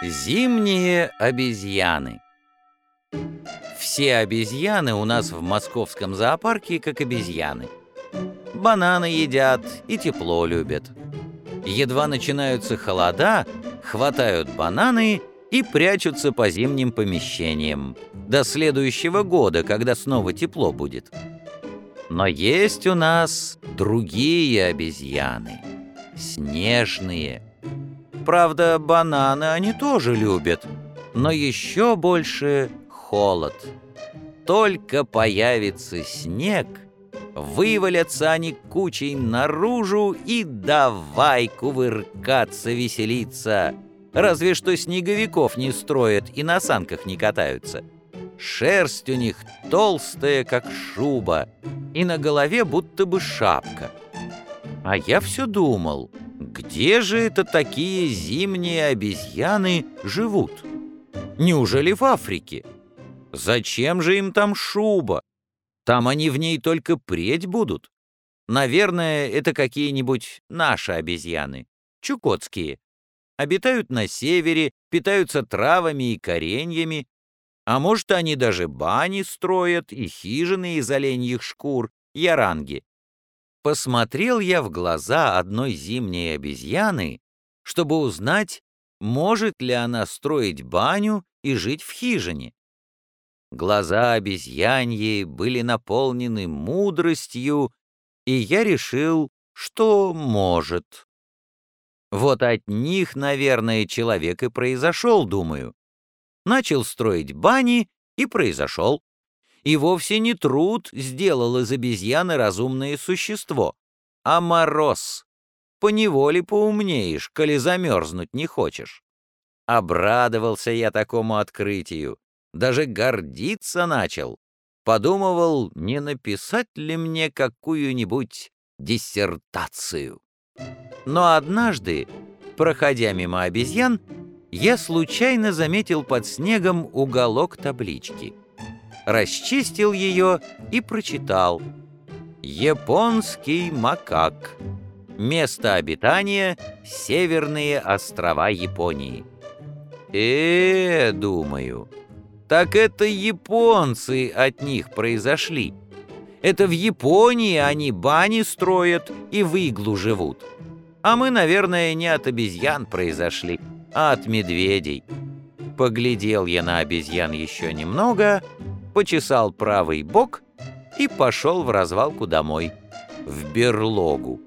Зимние обезьяны Все обезьяны у нас в московском зоопарке как обезьяны. Бананы едят и тепло любят. Едва начинаются холода, хватают бананы и прячутся по зимним помещениям. До следующего года, когда снова тепло будет. Но есть у нас другие обезьяны. Снежные. Правда, бананы они тоже любят, но еще больше холод. Только появится снег, вывалятся они кучей наружу и давай кувыркаться, веселиться. Разве что снеговиков не строят и на санках не катаются. Шерсть у них толстая, как шуба, и на голове будто бы шапка. А я все думал, где же это такие зимние обезьяны живут? Неужели в Африке? Зачем же им там шуба? Там они в ней только преть будут. Наверное, это какие-нибудь наши обезьяны, чукотские. Обитают на севере, питаются травами и кореньями, а может, они даже бани строят и хижины из оленьих шкур, яранги. Посмотрел я в глаза одной зимней обезьяны, чтобы узнать, может ли она строить баню и жить в хижине. Глаза обезьяньи были наполнены мудростью, и я решил, что может. Вот от них, наверное, человек и произошел, думаю начал строить бани и произошел. И вовсе не труд сделал из обезьяны разумное существо, а мороз. Поневоле поумнеешь, коли замерзнуть не хочешь. Обрадовался я такому открытию, даже гордиться начал. Подумывал, не написать ли мне какую-нибудь диссертацию. Но однажды, проходя мимо обезьян, я случайно заметил под снегом уголок таблички. Расчистил ее и прочитал. «Японский макак. Место обитания — северные острова Японии». э, думаю, так это японцы от них произошли. Это в Японии они бани строят и в иглу живут. А мы, наверное, не от обезьян произошли а от медведей. Поглядел я на обезьян еще немного, почесал правый бок и пошел в развалку домой, в берлогу.